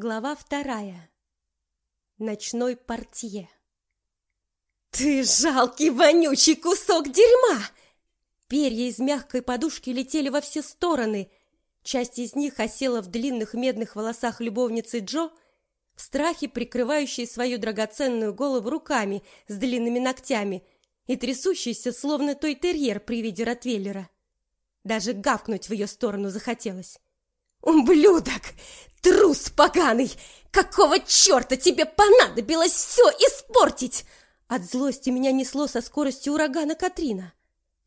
Глава вторая. Ночной портье. «Ты жалкий вонючий кусок дерьма!» Перья из мягкой подушки летели во все стороны. Часть из них осела в длинных медных волосах любовницы Джо, в страхе прикрывающей свою драгоценную голову руками с длинными ногтями и трясущейся, словно той терьер при виде Ротвейлера. Даже гавкнуть в ее сторону захотелось. «Ублюдок! Трус поганый! Какого черта тебе понадобилось все испортить?» От злости меня несло со скоростью урагана Катрина.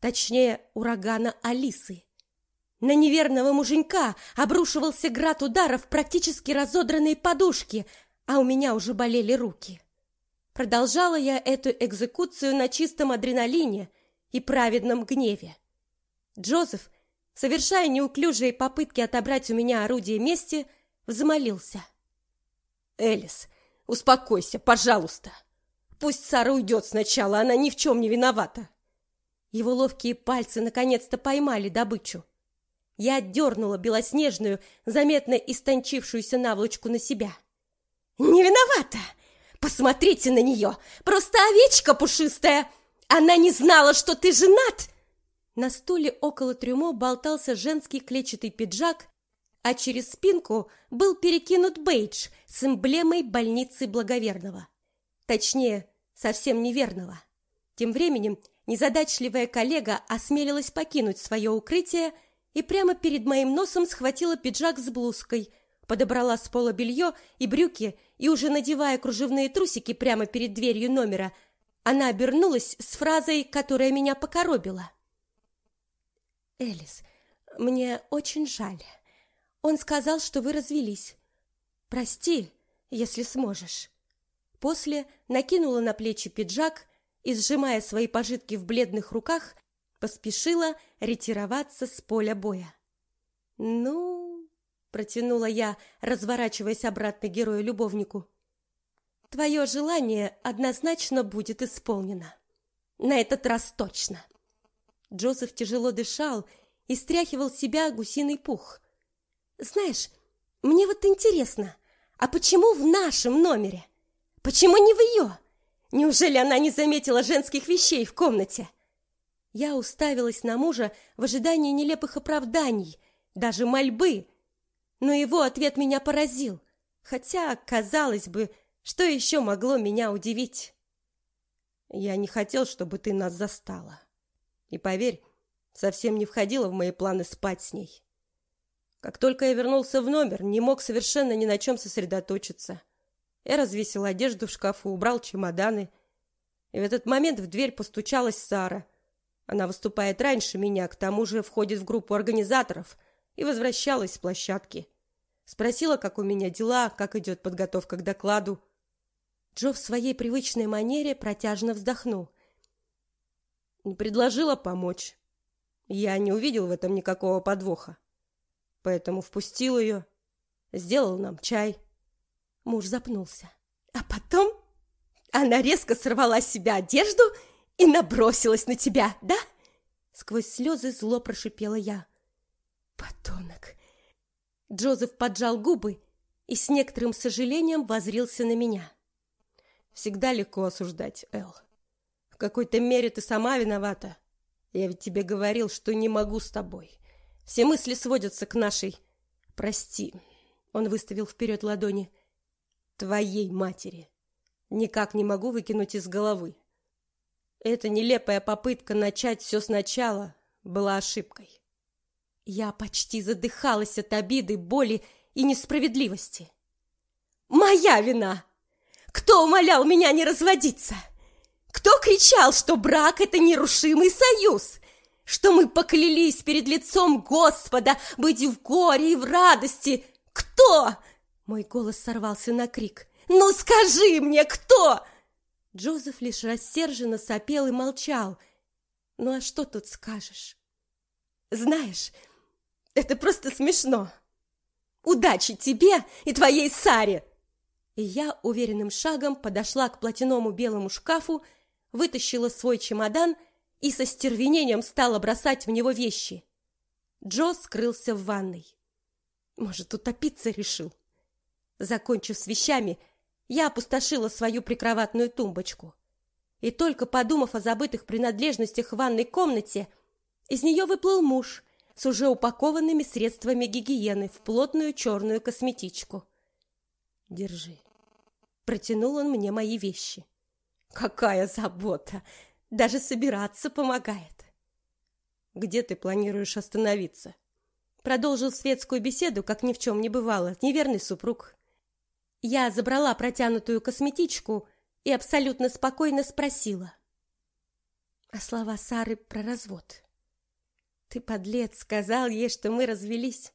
Точнее, урагана Алисы. На неверного муженька обрушивался град ударов практически разодранные подушки, а у меня уже болели руки. Продолжала я эту экзекуцию на чистом адреналине и праведном гневе. Джозеф совершая неуклюжие попытки отобрать у меня орудие мести, взмолился. «Элис, успокойся, пожалуйста. Пусть Сара уйдет сначала, она ни в чем не виновата». Его ловкие пальцы наконец-то поймали добычу. Я отдернула белоснежную, заметно истончившуюся наволочку на себя. «Не виновата! Посмотрите на нее! Просто овечка пушистая! Она не знала, что ты женат на стуле около трюмо болтался женский клетчатый пиджак, а через спинку был перекинут бейдж с эмблемой больницы Благоверного. Точнее, совсем неверного. Тем временем незадачливая коллега осмелилась покинуть свое укрытие и прямо перед моим носом схватила пиджак с блузкой, подобрала с пола белье и брюки и уже надевая кружевные трусики прямо перед дверью номера, она обернулась с фразой, которая меня покоробила. Элис, мне очень жаль. Он сказал, что вы развелись. Прости, если сможешь. После накинула на плечи пиджак и, сжимая свои пожитки в бледных руках, поспешила ретироваться с поля боя. Ну, протянула я, разворачиваясь обратно герою-любовнику. Твое желание однозначно будет исполнено. На этот раз точно. Джозеф тяжело дышал и стряхивал себя гусиный пух. Знаешь, мне вот интересно, а почему в нашем номере? Почему не в ее? Неужели она не заметила женских вещей в комнате? Я уставилась на мужа в ожидании нелепых оправданий, даже мольбы. Но его ответ меня поразил, хотя, казалось бы, что еще могло меня удивить? Я не хотел, чтобы ты нас застала. И поверь, совсем не входило в мои планы спать с ней. Как только я вернулся в номер, не мог совершенно ни на чем сосредоточиться. Я развесил одежду в шкафу, убрал чемоданы. И в этот момент в дверь постучалась Сара. Она выступает раньше меня, к тому же входит в группу организаторов и возвращалась с площадки. Спросила, как у меня дела, как идет подготовка к докладу. Джо в своей привычной манере протяжно вздохнул – предложила помочь. Я не увидел в этом никакого подвоха. Поэтому впустил ее, сделал нам чай. Муж запнулся. А потом она резко сорвала с себя одежду и набросилась на тебя, да? Сквозь слезы зло прошипела я. Подонок. Джозеф поджал губы и с некоторым сожалением возрился на меня. Всегда легко осуждать, Эл какой-то мере ты сама виновата. Я ведь тебе говорил, что не могу с тобой. Все мысли сводятся к нашей... Прости. Он выставил вперед ладони. Твоей матери. Никак не могу выкинуть из головы. Эта нелепая попытка начать все сначала была ошибкой. Я почти задыхалась от обиды, боли и несправедливости. Моя вина! Кто умолял меня не разводиться? Кто кричал, что брак – это нерушимый союз? Что мы поклялись перед лицом Господа быть и в горе, и в радости? Кто? Мой голос сорвался на крик. «Ну скажи мне, кто?» Джозеф лишь рассерженно сопел и молчал. «Ну а что тут скажешь?» «Знаешь, это просто смешно. Удачи тебе и твоей Саре!» И я уверенным шагом подошла к платяному белому шкафу вытащила свой чемодан и со стервенением стала бросать в него вещи. Джо скрылся в ванной. Может, утопиться решил. Закончив с вещами, я опустошила свою прикроватную тумбочку. И только подумав о забытых принадлежностях в ванной комнате, из нее выплыл муж с уже упакованными средствами гигиены в плотную черную косметичку. «Держи». Протянул он мне мои вещи. «Какая забота! Даже собираться помогает!» «Где ты планируешь остановиться?» Продолжил светскую беседу, как ни в чем не бывало, неверный супруг. Я забрала протянутую косметичку и абсолютно спокойно спросила. А слова Сары про развод. Ты, подлец, сказал ей, что мы развелись.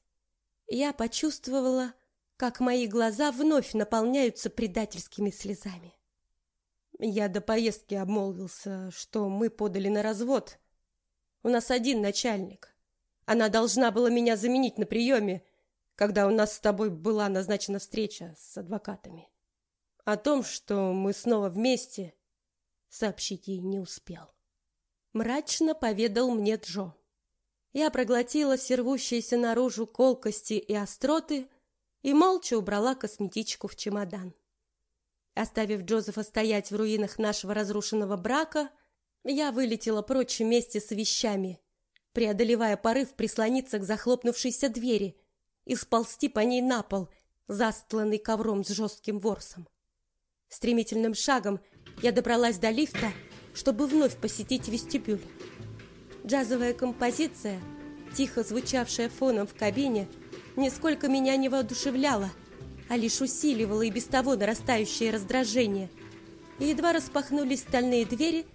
Я почувствовала, как мои глаза вновь наполняются предательскими слезами. Я до поездки обмолвился, что мы подали на развод. У нас один начальник. Она должна была меня заменить на приеме, когда у нас с тобой была назначена встреча с адвокатами. О том, что мы снова вместе, сообщить ей не успел. Мрачно поведал мне Джо. Я проглотила все рвущиеся наружу колкости и остроты и молча убрала косметичку в чемодан. Оставив Джозефа стоять в руинах нашего разрушенного брака, я вылетела прочь вместе с вещами, преодолевая порыв прислониться к захлопнувшейся двери и сползти по ней на пол, застланный ковром с жестким ворсом. Стремительным шагом я добралась до лифта, чтобы вновь посетить вестибюль. Джазовая композиция, тихо звучавшая фоном в кабине, нисколько меня не воодушевляла, а лишь усиливала и без того нарастающее раздражение. Едва распахнулись стальные двери,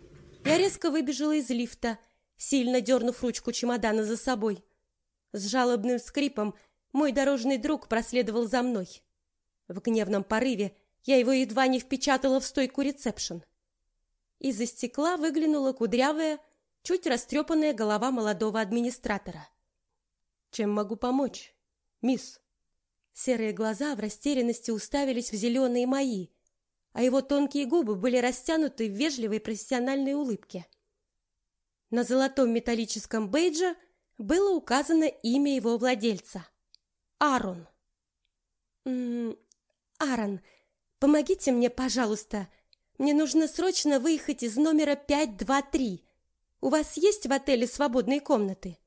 я резко выбежала из лифта, сильно дернув ручку чемодана за собой. С жалобным скрипом мой дорожный друг проследовал за мной. В гневном порыве я его едва не впечатала в стойку ресепшн. Из-за стекла выглянула кудрявая, чуть растрепанная голова молодого администратора. «Чем могу помочь, мисс?» Серые глаза в растерянности уставились в зеленые мои, а его тонкие губы были растянуты в вежливой профессиональной улыбке. На золотом металлическом бейдже было указано имя его владельца — Арон. «М -м, «Аарон, Помогите мне, пожалуйста. Мне нужно срочно выехать из номера 523. У вас есть в отеле свободные комнаты?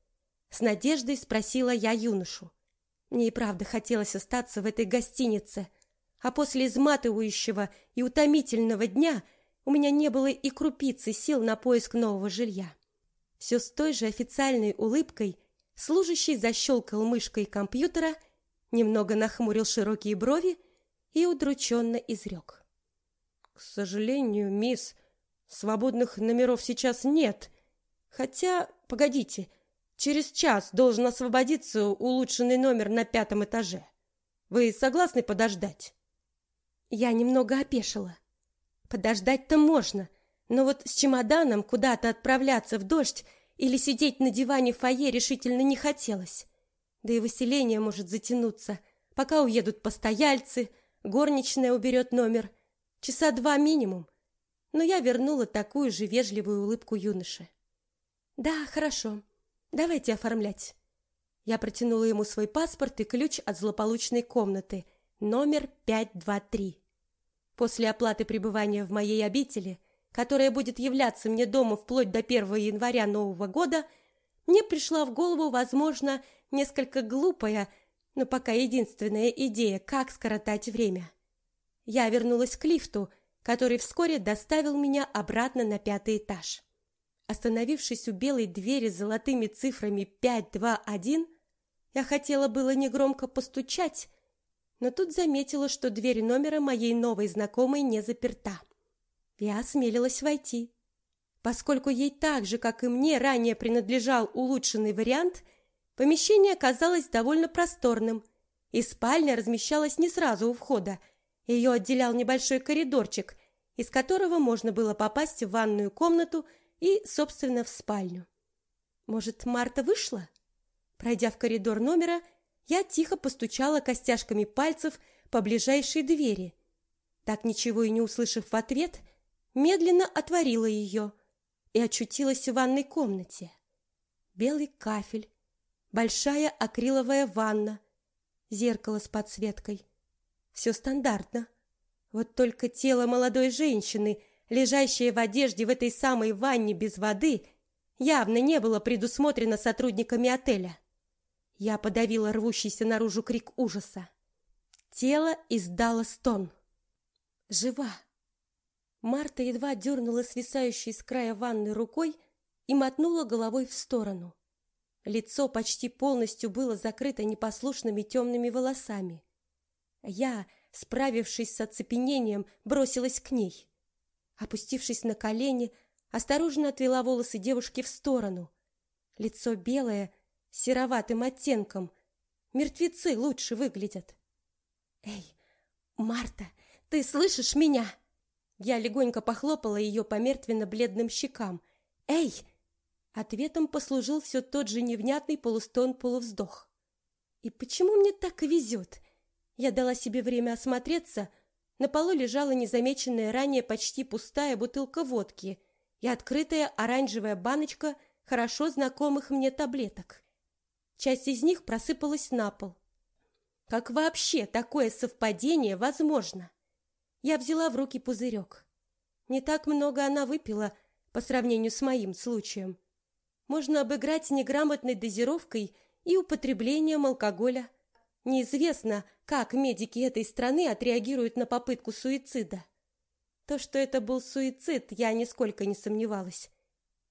С надеждой спросила я юношу. Мне и правда хотелось остаться в этой гостинице, а после изматывающего и утомительного дня у меня не было и крупицы сил на поиск нового жилья. Все с той же официальной улыбкой служащий защелкал мышкой компьютера, немного нахмурил широкие брови и удрученно изрек. «К сожалению, мисс, свободных номеров сейчас нет. Хотя, погодите, через час должен освободиться улучшенный номер на пятом этаже. Вы согласны подождать?» Я немного опешила. Подождать-то можно, но вот с чемоданом куда-то отправляться в дождь или сидеть на диване в фойе решительно не хотелось. Да и выселение может затянуться, пока уедут постояльцы, горничная уберет номер. Часа два минимум. Но я вернула такую же вежливую улыбку юноше. Да, хорошо. Давайте оформлять. Я протянула ему свой паспорт и ключ от злополучной комнаты, номер 523. После оплаты пребывания в моей обители, которая будет являться мне дома вплоть до 1 января Нового года, мне пришла в голову, возможно, несколько глупая, но пока единственная идея, как скоротать время. Я вернулась к лифту, который вскоре доставил меня обратно на пятый этаж. Остановившись у белой двери с золотыми цифрами 521, я хотела было негромко постучать, но тут заметила, что дверь номера моей новой знакомой не заперта. Я осмелилась войти. Поскольку ей так же, как и мне, ранее принадлежал улучшенный вариант – Помещение оказалось довольно просторным, и спальня размещалась не сразу у входа. Ее отделял небольшой коридорчик, из которого можно было попасть в ванную комнату и, собственно, в спальню. Может, Марта вышла? Пройдя в коридор номера, я тихо постучала костяшками пальцев по ближайшей двери. Так ничего и не услышав в ответ, медленно отворила ее и очутилась в ванной комнате. Белый кафель, большая акриловая ванна, зеркало с подсветкой, Все стандартно. Вот только тело молодой женщины, лежащее в одежде в этой самой ванне без воды, явно не было предусмотрено сотрудниками отеля. Я подавила рвущийся наружу крик ужаса. Тело издало стон. Жива. Марта едва дернула свисающей с края ванны рукой и мотнула головой в сторону. Лицо почти полностью было закрыто непослушными темными волосами. Я, справившись с оцепенением, бросилась к ней. Опустившись на колени, осторожно отвела волосы девушки в сторону. Лицо белое, сероватым оттенком. Мертвецы лучше выглядят. «Эй, Марта, ты слышишь меня?» Я легонько похлопала ее по мертвенно-бледным щекам. «Эй!» Ответом послужил все тот же невнятный полустон-полувздох. «И почему мне так везет?» Я дала себе время осмотреться. На полу лежала незамеченная ранее почти пустая бутылка водки и открытая оранжевая баночка хорошо знакомых мне таблеток. Часть из них просыпалась на пол. Как вообще такое совпадение возможно? Я взяла в руки пузырек. Не так много она выпила по сравнению с моим случаем. Можно обыграть неграмотной дозировкой и употреблением алкоголя. Неизвестно, как медики этой страны отреагируют на попытку суицида. То, что это был суицид, я нисколько не сомневалась.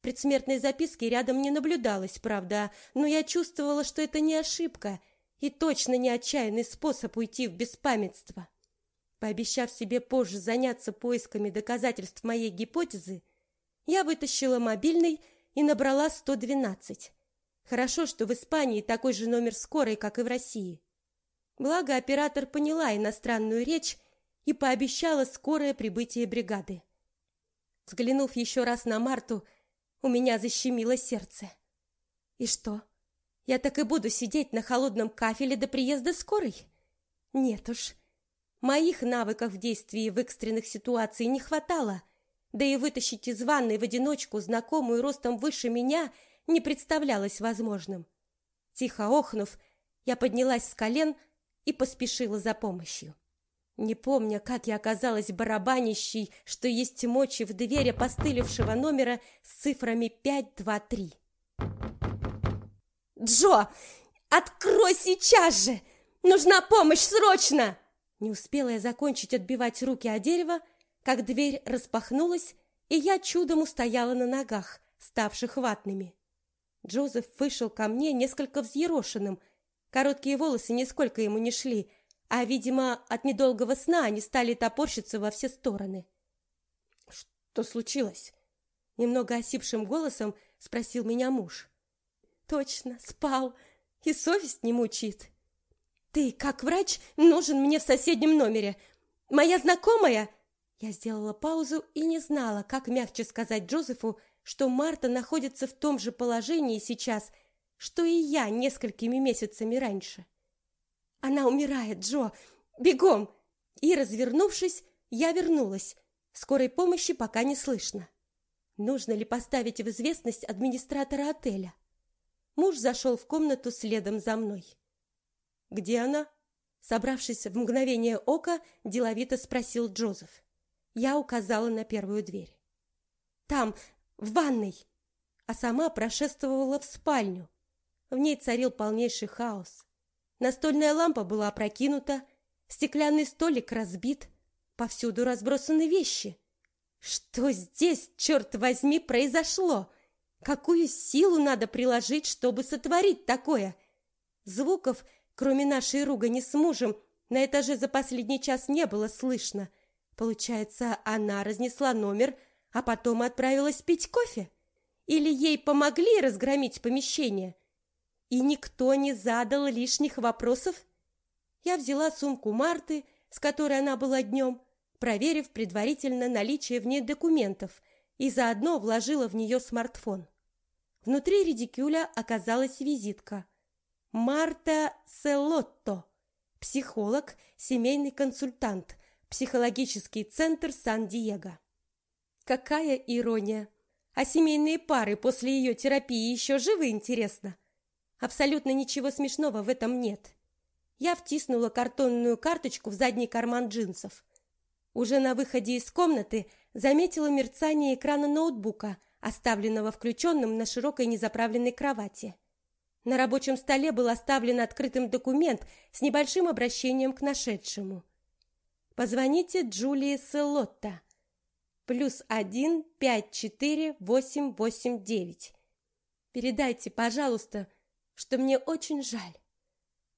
Предсмертной записки рядом не наблюдалось, правда, но я чувствовала, что это не ошибка — и точно не отчаянный способ уйти в беспамятство. Пообещав себе позже заняться поисками доказательств моей гипотезы, я вытащила мобильный и набрала 112. Хорошо, что в Испании такой же номер скорой, как и в России. Благо оператор поняла иностранную речь и пообещала скорое прибытие бригады. Взглянув еще раз на Марту, у меня защемило сердце. И что? Я так и буду сидеть на холодном кафеле до приезда скорой? Нет уж. Моих навыков в действии в экстренных ситуациях не хватало, да и вытащить из ванной в одиночку знакомую ростом выше меня не представлялось возможным. Тихо охнув, я поднялась с колен и поспешила за помощью. Не помня, как я оказалась барабанящей, что есть мочи в двери постылившего номера с цифрами 523. «Джо, открой сейчас же! Нужна помощь срочно!» Не успела я закончить отбивать руки о дерево, как дверь распахнулась, и я чудом устояла на ногах, ставших ватными. Джозеф вышел ко мне несколько взъерошенным. Короткие волосы нисколько ему не шли, а, видимо, от недолгого сна они стали топорщиться во все стороны. «Что случилось?» Немного осипшим голосом спросил меня муж. Точно, спал. И совесть не мучит. Ты, как врач, нужен мне в соседнем номере. Моя знакомая... Я сделала паузу и не знала, как мягче сказать Джозефу, что Марта находится в том же положении сейчас, что и я несколькими месяцами раньше. Она умирает, Джо. Бегом! И, развернувшись, я вернулась. Скорой помощи пока не слышно. Нужно ли поставить в известность администратора отеля? Муж зашел в комнату следом за мной. «Где она?» Собравшись в мгновение ока, деловито спросил Джозеф. Я указала на первую дверь. «Там, в ванной!» А сама прошествовала в спальню. В ней царил полнейший хаос. Настольная лампа была опрокинута, стеклянный столик разбит, повсюду разбросаны вещи. Что здесь, черт возьми, произошло? Какую силу надо приложить, чтобы сотворить такое? Звуков, кроме нашей ругани с мужем, на этаже за последний час не было слышно. Получается, она разнесла номер, а потом отправилась пить кофе? Или ей помогли разгромить помещение? И никто не задал лишних вопросов? Я взяла сумку Марты, с которой она была днем, проверив предварительно наличие в ней документов, и заодно вложила в нее смартфон. Внутри редикюля оказалась визитка. Марта Селотто, психолог, семейный консультант, психологический центр Сан-Диего. Какая ирония! А семейные пары после ее терапии еще живы, интересно? Абсолютно ничего смешного в этом нет. Я втиснула картонную карточку в задний карман джинсов. Уже на выходе из комнаты заметила мерцание экрана ноутбука, оставленного включенным на широкой незаправленной кровати. На рабочем столе был оставлен открытым документ с небольшим обращением к нашедшему. Позвоните Джулии Селотта. Плюс один пять четыре восемь восемь девять. Передайте, пожалуйста, что мне очень жаль.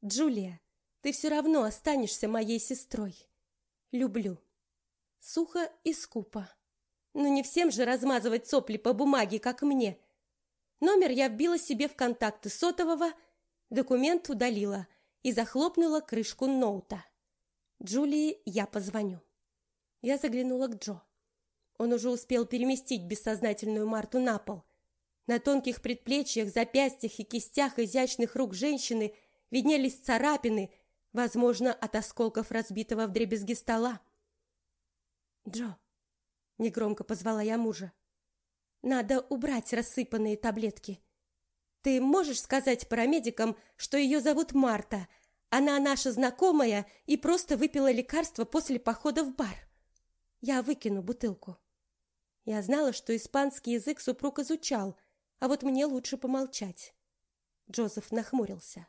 Джулия, ты все равно останешься моей сестрой. Люблю. Сухо и скупо. Но не всем же размазывать сопли по бумаге, как мне. Номер я вбила себе в контакты сотового, документ удалила и захлопнула крышку ноута. Джулии я позвоню. Я заглянула к Джо. Он уже успел переместить бессознательную Марту на пол. На тонких предплечьях, запястьях и кистях изящных рук женщины виднелись царапины, возможно, от осколков разбитого вдребезги стола. «Джо!» — негромко позвала я мужа. Надо убрать рассыпанные таблетки. Ты можешь сказать парамедикам, что ее зовут Марта. Она наша знакомая и просто выпила лекарство после похода в бар. Я выкину бутылку. Я знала, что испанский язык супруг изучал, а вот мне лучше помолчать. Джозеф нахмурился.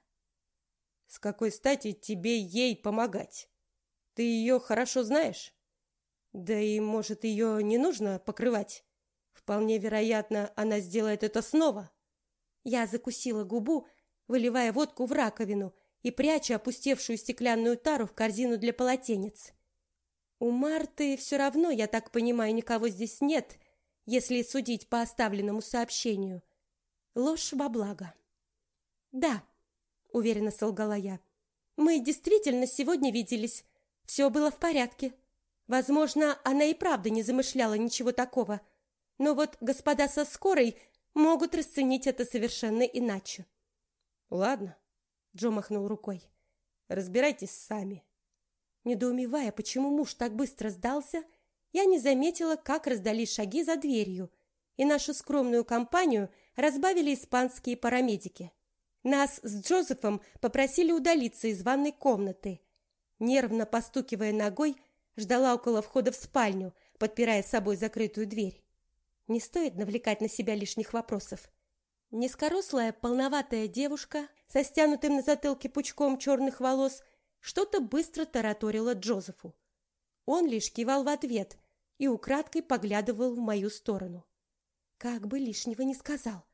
С какой стати тебе ей помогать? Ты ее хорошо знаешь? Да и, может, ее не нужно покрывать? Вполне вероятно, она сделает это снова. Я закусила губу, выливая водку в раковину и пряча опустевшую стеклянную тару в корзину для полотенец. У Марты все равно, я так понимаю, никого здесь нет, если судить по оставленному сообщению. Ложь во благо. Да, уверенно солгала я. Мы действительно сегодня виделись. Все было в порядке. Возможно, она и правда не замышляла ничего такого. Но вот господа со скорой могут расценить это совершенно иначе. Ладно, Джо махнул рукой. Разбирайтесь сами. Недоумевая, почему муж так быстро сдался, я не заметила, как раздались шаги за дверью, и нашу скромную компанию разбавили испанские парамедики. Нас с Джозефом попросили удалиться из ванной комнаты. Нервно постукивая ногой, ждала около входа в спальню, подпирая собой закрытую дверь. Не стоит навлекать на себя лишних вопросов. Низкорослая, полноватая девушка со стянутым на затылке пучком черных волос что-то быстро тараторила Джозефу. Он лишь кивал в ответ и украдкой поглядывал в мою сторону. Как бы лишнего не сказал.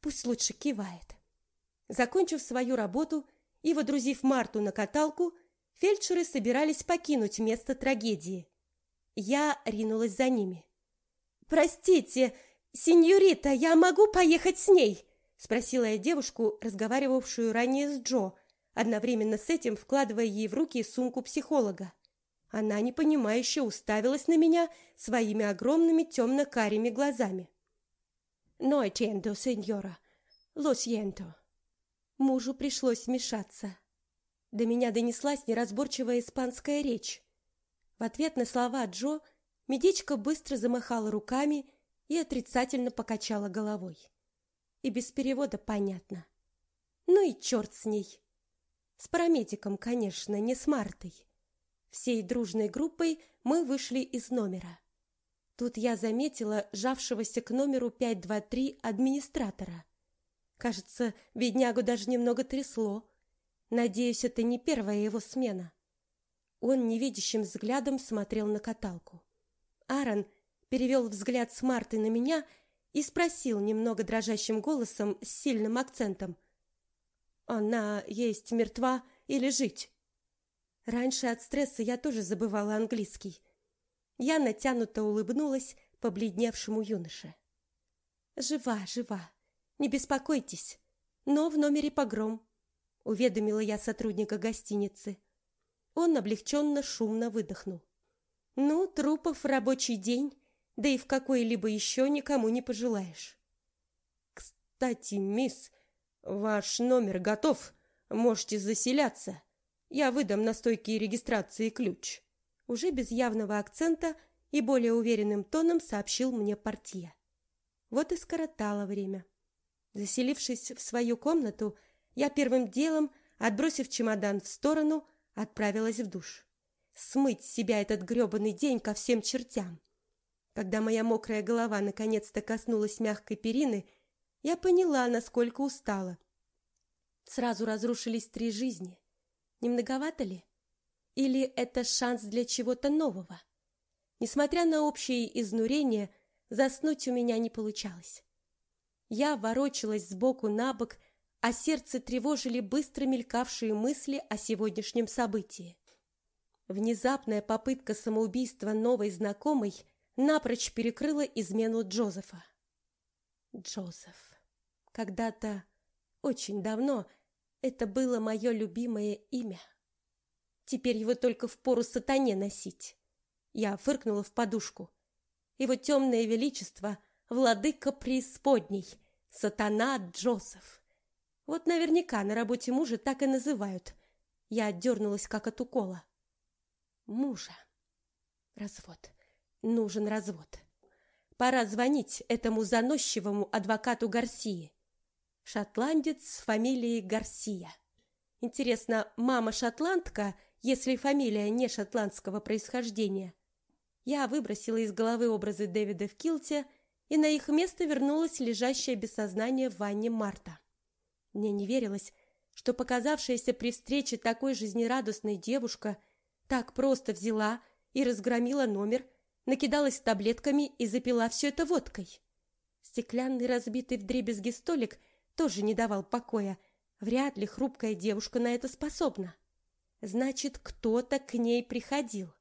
Пусть лучше кивает. Закончив свою работу и водрузив Марту на каталку, фельдшеры собирались покинуть место трагедии. Я ринулась за ними. «Простите, сеньорита, я могу поехать с ней?» Спросила я девушку, разговаривавшую ранее с Джо, одновременно с этим вкладывая ей в руки сумку психолога. Она непонимающе уставилась на меня своими огромными темно-карими глазами. «No entiendo, сеньора. Siento». Мужу пришлось вмешаться. До меня донеслась неразборчивая испанская речь. В ответ на слова Джо – Медичка быстро замахала руками и отрицательно покачала головой. И без перевода понятно. Ну и черт с ней. С парамедиком, конечно, не с Мартой. Всей дружной группой мы вышли из номера. Тут я заметила жавшегося к номеру 523 администратора. Кажется, беднягу даже немного трясло. Надеюсь, это не первая его смена. Он невидящим взглядом смотрел на каталку. Аарон перевел взгляд с Марты на меня и спросил немного дрожащим голосом с сильным акцентом. «Она есть мертва или жить?» Раньше от стресса я тоже забывала английский. Я натянуто улыбнулась побледневшему юноше. «Жива, жива. Не беспокойтесь. Но в номере погром», — уведомила я сотрудника гостиницы. Он облегченно шумно выдохнул. Ну, трупов в рабочий день, да и в какой-либо еще никому не пожелаешь. Кстати, мисс, ваш номер готов. Можете заселяться. Я выдам на стойке регистрации ключ. Уже без явного акцента и более уверенным тоном сообщил мне портье. Вот и скоротало время. Заселившись в свою комнату, я первым делом отбросив чемодан в сторону, отправилась в душ. Смыть с себя этот грёбаный день ко всем чертям. Когда моя мокрая голова наконец-то коснулась мягкой перины, я поняла, насколько устала. Сразу разрушились три жизни. Не многовато ли? Или это шанс для чего-то нового? Несмотря на общее изнурение, заснуть у меня не получалось. Я ворочалась сбоку на бок, а сердце тревожили быстро мелькавшие мысли о сегодняшнем событии. Внезапная попытка самоубийства новой знакомой напрочь перекрыла измену Джозефа. Джозеф. Когда-то, очень давно, это было мое любимое имя. Теперь его только в пору сатане носить. Я фыркнула в подушку. Его темное величество, владыка преисподней, сатана Джозеф. Вот наверняка на работе мужа так и называют. Я отдернулась, как от укола. Мужа. Развод. Нужен развод. Пора звонить этому заносчивому адвокату Гарсии. Шотландец с фамилией Гарсия. Интересно, мама шотландка, если фамилия не шотландского происхождения? Я выбросила из головы образы Дэвида в килте, и на их место вернулась лежащая без сознания в ванне Марта. Мне не верилось, что показавшаяся при встрече такой жизнерадостной девушка так просто взяла и разгромила номер, накидалась таблетками и запила все это водкой. Стеклянный разбитый вдребезги столик тоже не давал покоя. Вряд ли хрупкая девушка на это способна. Значит, кто-то к ней приходил.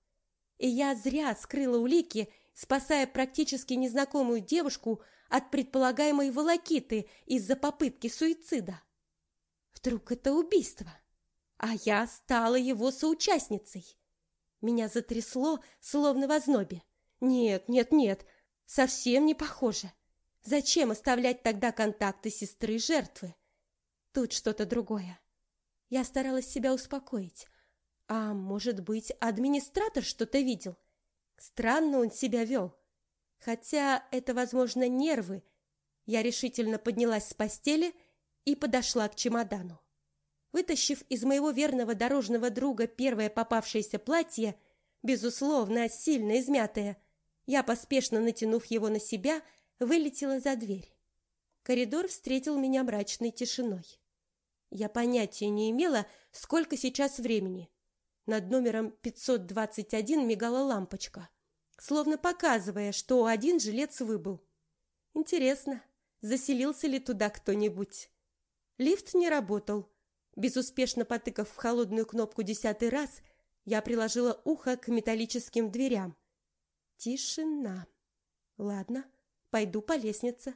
И я зря скрыла улики, спасая практически незнакомую девушку от предполагаемой волокиты из-за попытки суицида. Вдруг это убийство? А я стала его соучастницей. Меня затрясло, словно в ознобе. Нет, нет, нет, совсем не похоже. Зачем оставлять тогда контакты сестры жертвы? Тут что-то другое. Я старалась себя успокоить. А может быть, администратор что-то видел? Странно он себя вел. Хотя это, возможно, нервы. Я решительно поднялась с постели и подошла к чемодану. Вытащив из моего верного дорожного друга первое попавшееся платье, безусловно, сильно измятое, я, поспешно натянув его на себя, вылетела за дверь. Коридор встретил меня мрачной тишиной. Я понятия не имела, сколько сейчас времени. Над номером 521 мигала лампочка, словно показывая, что один жилец выбыл. Интересно, заселился ли туда кто-нибудь? Лифт не работал. Безуспешно потыкав в холодную кнопку десятый раз, я приложила ухо к металлическим дверям. Тишина. Ладно, пойду по лестнице.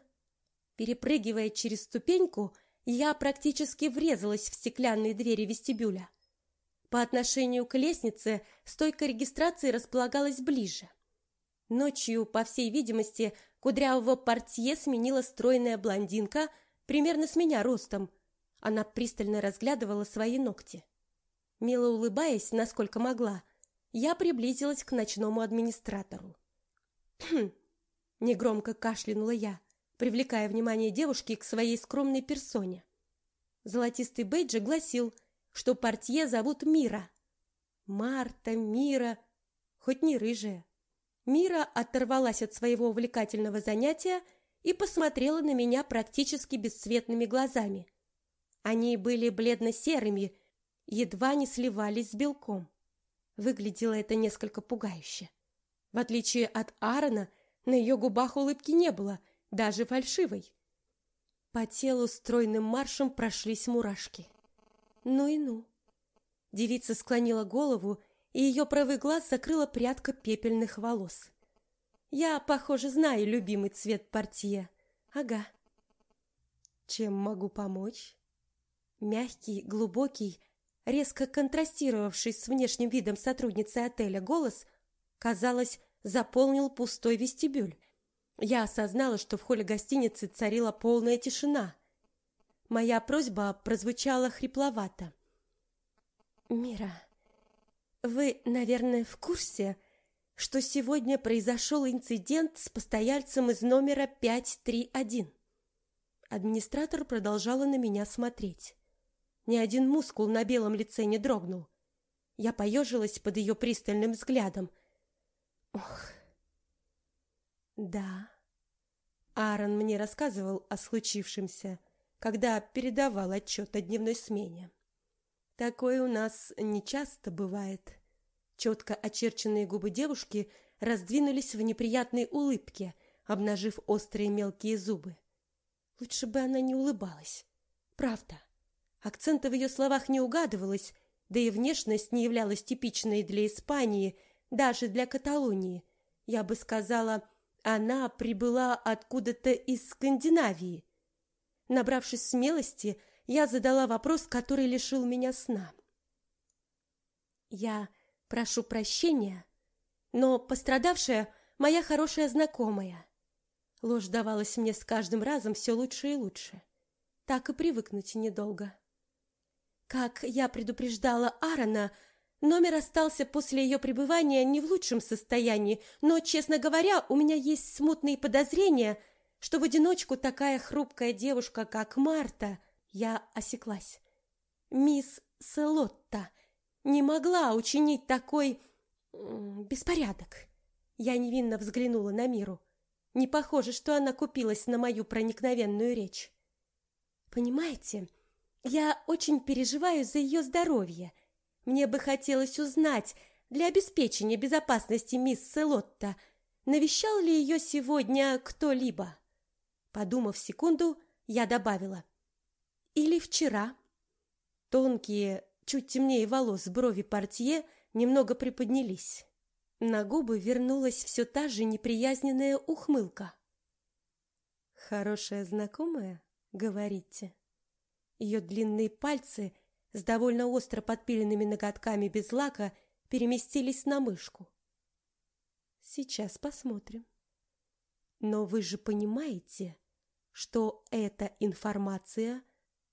Перепрыгивая через ступеньку, я практически врезалась в стеклянные двери вестибюля. По отношению к лестнице стойка регистрации располагалась ближе. Ночью, по всей видимости, кудрявого портье сменила стройная блондинка, примерно с меня ростом. Она пристально разглядывала свои ногти. Мило улыбаясь, насколько могла, я приблизилась к ночному администратору. «Хм!» – негромко кашлянула я, привлекая внимание девушки к своей скромной персоне. Золотистый бейджик гласил – что портье зовут Мира. Марта, Мира, хоть не рыжая. Мира оторвалась от своего увлекательного занятия и посмотрела на меня практически бесцветными глазами. Они были бледно-серыми, едва не сливались с белком. Выглядело это несколько пугающе. В отличие от Аарона, на ее губах улыбки не было, даже фальшивой. По телу стройным маршем прошлись мурашки. Ну и ну. Девица склонила голову, и ее правый глаз закрыла прядка пепельных волос. Я, похоже, знаю любимый цвет портье. Ага. Чем могу помочь? Мягкий, глубокий, резко контрастировавший с внешним видом сотрудницы отеля голос, казалось, заполнил пустой вестибюль. Я осознала, что в холле гостиницы царила полная тишина. Моя просьба прозвучала хрипловато. «Мира, вы, наверное, в курсе, что сегодня произошел инцидент с постояльцем из номера 531?» Администратор продолжала на меня смотреть. Ни один мускул на белом лице не дрогнул. Я поежилась под ее пристальным взглядом. Ох. Да. Аарон мне рассказывал о случившемся, когда передавал отчет о дневной смене. Такое у нас нечасто бывает. Четко очерченные губы девушки раздвинулись в неприятной улыбке, обнажив острые мелкие зубы. Лучше бы она не улыбалась. Правда. Акцента в ее словах не угадывалось, да и внешность не являлась типичной для Испании, даже для Каталонии. Я бы сказала, она прибыла откуда-то из Скандинавии. Набравшись смелости, я задала вопрос, который лишил меня сна. Я прошу прощения, но пострадавшая моя хорошая знакомая. Ложь давалась мне с каждым разом все лучше и лучше. Так и привыкнуть недолго. Как я предупреждала Аарона, номер остался после ее пребывания не в лучшем состоянии, но, честно говоря, у меня есть смутные подозрения, что в одиночку такая хрупкая девушка, как Марта, я осеклась. Мисс Селотта не могла учинить такой беспорядок. Я невинно взглянула на Миру. Не похоже, что она купилась на мою проникновенную речь. Понимаете, я очень переживаю за ее здоровье. Мне бы хотелось узнать, для обеспечения безопасности мисс Селотта, навещал ли ее сегодня кто-либо. Подумав секунду, я добавила: или вчера. Тонкие, чуть темнее волос брови портье немного приподнялись. На губы вернулась все та же неприязненная ухмылка. Хорошая знакомая, говорите? Ее длинные пальцы с довольно остро подпиленными ноготками без лака переместились на мышку. Сейчас посмотрим. Но вы же понимаете, что эта информация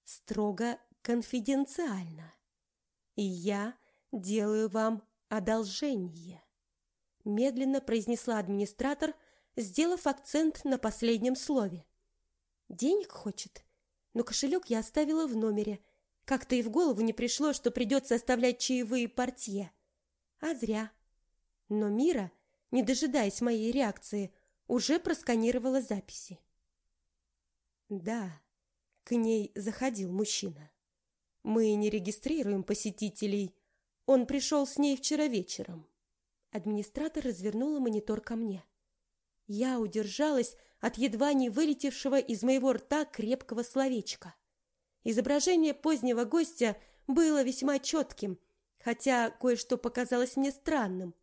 строго конфиденциальна. И я делаю вам одолжение, медленно произнесла администратор, сделав акцент на последнем слове. Денег хочет? но кошелек я оставила в номере. Как-то и в голову не пришло, что придется оставлять чаевые портье. А зря. Но Мира, не дожидаясь моей реакции, уже просканировала записи. Да, к ней заходил мужчина. Мы не регистрируем посетителей. Он пришел с ней вчера вечером. Администратор развернула монитор ко мне. Я удержалась от едва не вылетевшего из моего рта крепкого словечка. Изображение позднего гостя было весьма четким, хотя кое-что показалось мне странным.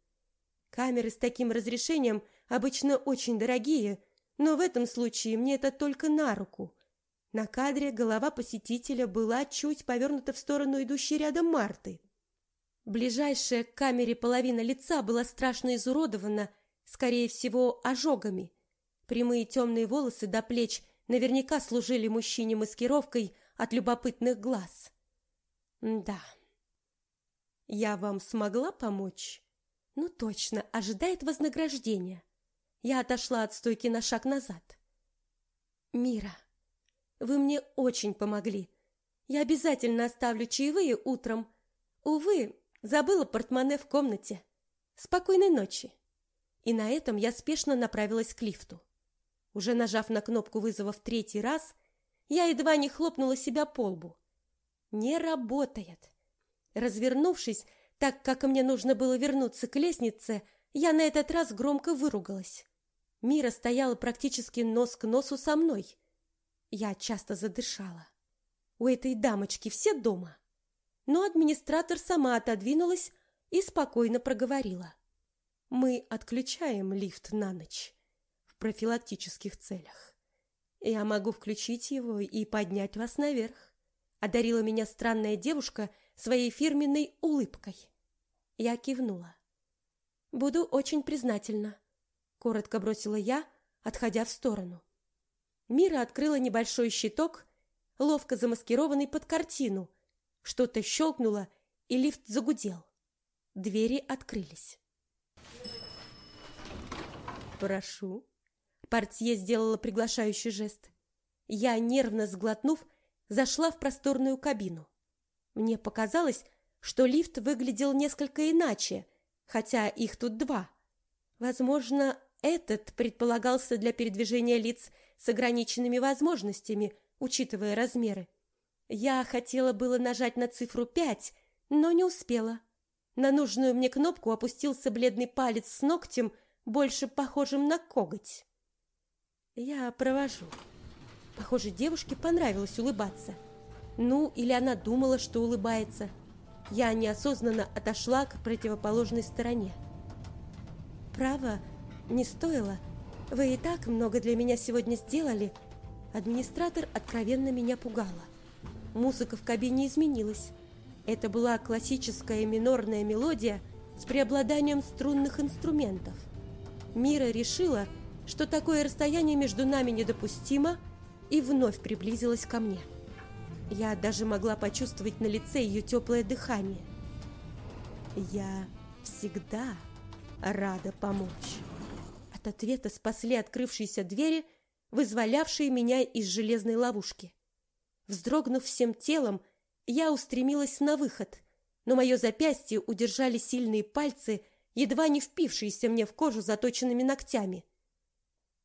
Камеры с таким разрешением обычно очень дорогие, но в этом случае мне это только на руку. На кадре голова посетителя была чуть повернута в сторону идущей рядом Марты. Ближайшая к камере половина лица была страшно изуродована, скорее всего, ожогами. Прямые темные волосы до плеч наверняка служили мужчине маскировкой от любопытных глаз. Да. Я вам смогла помочь? Ну точно, ожидает вознаграждения. Я отошла от стойки на шаг назад. Мира, вы мне очень помогли. Я обязательно оставлю чаевые утром. Увы, забыла портмоне в комнате. Спокойной ночи. И на этом я спешно направилась к лифту. Уже нажав на кнопку вызова в третий раз, я едва не хлопнула себя по лбу. Не работает. Развернувшись, так как мне нужно было вернуться к лестнице, я на этот раз громко выругалась. Мира стояла практически нос к носу со мной. Я часто задышала. У этой дамочки все дома. Но администратор сама отодвинулась и спокойно проговорила: "Мы отключаем лифт на ночь профилактических целях. Я могу включить его и поднять вас наверх. Одарила меня странная девушка своей фирменной улыбкой. Я кивнула. Буду очень признательна, коротко бросила я, отходя в сторону. Мира открыла небольшой щиток, ловко замаскированный под картину. Что-то щелкнуло, и лифт загудел. Двери открылись. Прошу. Портье сделала приглашающий жест. Я, нервно сглотнув, зашла в просторную кабину. Мне показалось, что лифт выглядел несколько иначе, хотя их тут два. Возможно, этот предполагался для передвижения лиц с ограниченными возможностями, учитывая размеры. Я хотела было нажать на цифру пять, но не успела. На нужную мне кнопку опустился бледный палец с ногтем, больше похожим на коготь. Я провожу. Похоже, девушке понравилось улыбаться. Ну, или она думала, что улыбается. Я неосознанно отошла к противоположной стороне. Право, не стоило. Вы и так много для меня сегодня сделали. Администратор откровенно меня пугала. Музыка в кабине изменилась. Это была классическая минорная мелодия с преобладанием струнных инструментов. Мира решила, что такое расстояние между нами недопустимо, и вновь приблизилась ко мне. Я даже могла почувствовать на лице ее теплое дыхание. Я всегда рада помочь. От ответа спасли открывшиеся двери, вызволявшие меня из железной ловушки. Вздрогнув всем телом, я устремилась на выход, но мое запястье удержали сильные пальцы, едва не впившиеся мне в кожу заточенными ногтями.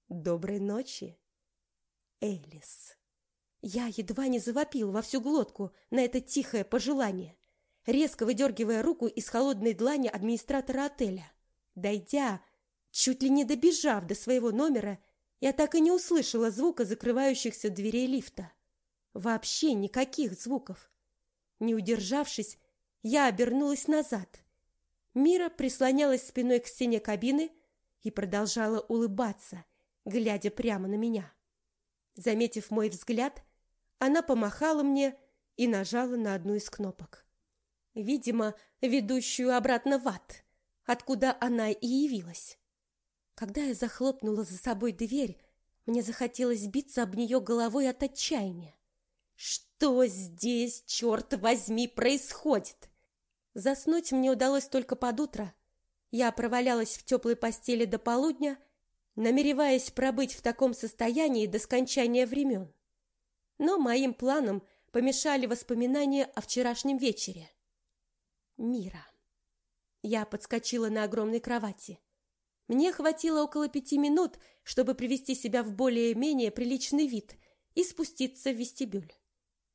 Доброй ночи, Элис. Я едва не завопил во всю глотку на это тихое пожелание, резко выдергивая руку из холодной длани администратора отеля. Дойдя, чуть ли не добежав до своего номера, я так и не услышала звука закрывающихся дверей лифта. Вообще никаких звуков. Не удержавшись, я обернулась назад. Мира прислонялась спиной к стене кабины и продолжала улыбаться, глядя прямо на меня. Заметив мой взгляд, она помахала мне и нажала на одну из кнопок. Видимо, ведущую обратно в ад, откуда она и явилась. Когда я захлопнула за собой дверь, мне захотелось биться об нее головой от отчаяния. Что здесь, черт возьми, происходит? Заснуть мне удалось только под утро. Я провалялась в теплой постели до полудня, намереваясь пробыть в таком состоянии до скончания времен. Но моим планам помешали воспоминания о вчерашнем вечере. Мира. Я подскочила на огромной кровати. Мне хватило около пяти минут, чтобы привести себя в более-менее приличный вид и спуститься в вестибюль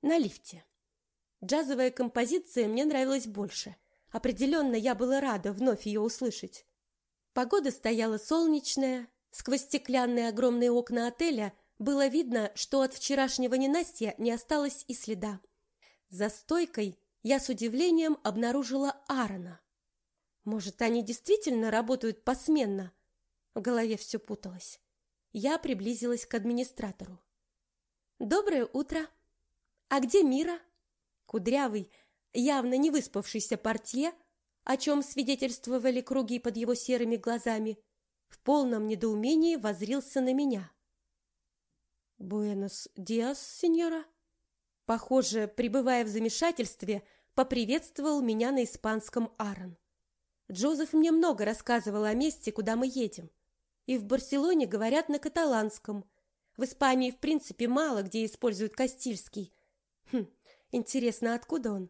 на лифте. Джазовая композиция мне нравилась больше. Определенно, я была рада вновь ее услышать. Погода стояла солнечная, сквозь стеклянные огромные окна отеля было видно, что от вчерашнего ненастья не осталось и следа. За стойкой я с удивлением обнаружила Аарона. Может, они действительно работают посменно? В голове все путалось. Я приблизилась к администратору. «Доброе утро!» А где Мира? Кудрявый, явно не выспавшийся портье, о чем свидетельствовали круги под его серыми глазами, в полном недоумении возрился на меня. «Буэнос диас, сеньора?» Похоже, пребывая в замешательстве, поприветствовал меня на испанском Аарон. Джозеф мне много рассказывал о месте, куда мы едем. И в Барселоне говорят на каталанском. В Испании, в принципе, мало где используют кастильский – Хм, интересно, откуда он?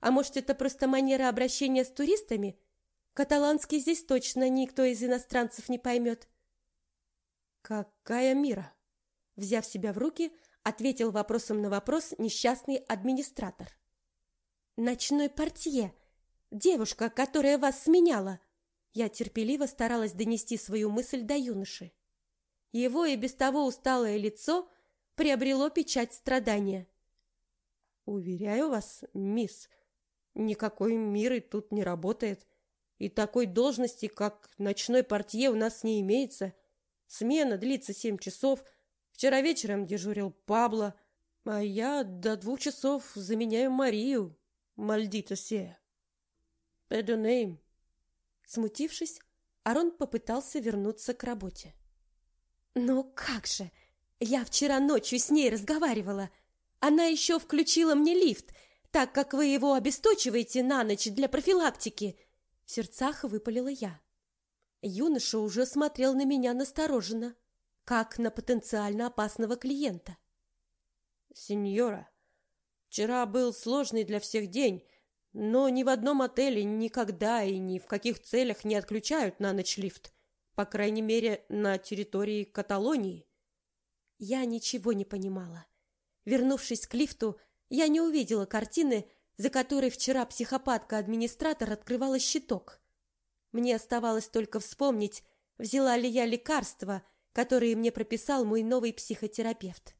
А может, это просто манера обращения с туристами? Каталанский здесь точно никто из иностранцев не поймет. Какая мира? Взяв себя в руки, ответил вопросом на вопрос несчастный администратор. Ночной портье, девушка, которая вас сменяла. Я терпеливо старалась донести свою мысль до юноши. Его и без того усталое лицо приобрело печать страдания. Уверяю вас, мисс, никакой миры тут не работает, и такой должности, как ночной портье, у нас не имеется. Смена длится семь часов. Вчера вечером дежурил Пабло, а я до двух часов заменяю Марию. Мальдита се. Педонейм. Смутившись, Арон попытался вернуться к работе. «Ну как же! Я вчера ночью с ней разговаривала!» Она еще включила мне лифт, так как вы его обесточиваете на ночь для профилактики. В сердцах выпалила я. Юноша уже смотрел на меня настороженно, как на потенциально опасного клиента. Сеньора, Вчера был сложный для всех день, но ни в одном отеле никогда и ни в каких целях не отключают на ночь лифт. По крайней мере, на территории Каталонии. Я ничего не понимала. Вернувшись к лифту, я не увидела картины, за которой вчера психопатка-администратор открывала щиток. Мне оставалось только вспомнить, взяла ли я лекарства, которые мне прописал мой новый психотерапевт.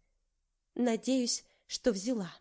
Надеюсь, что взяла.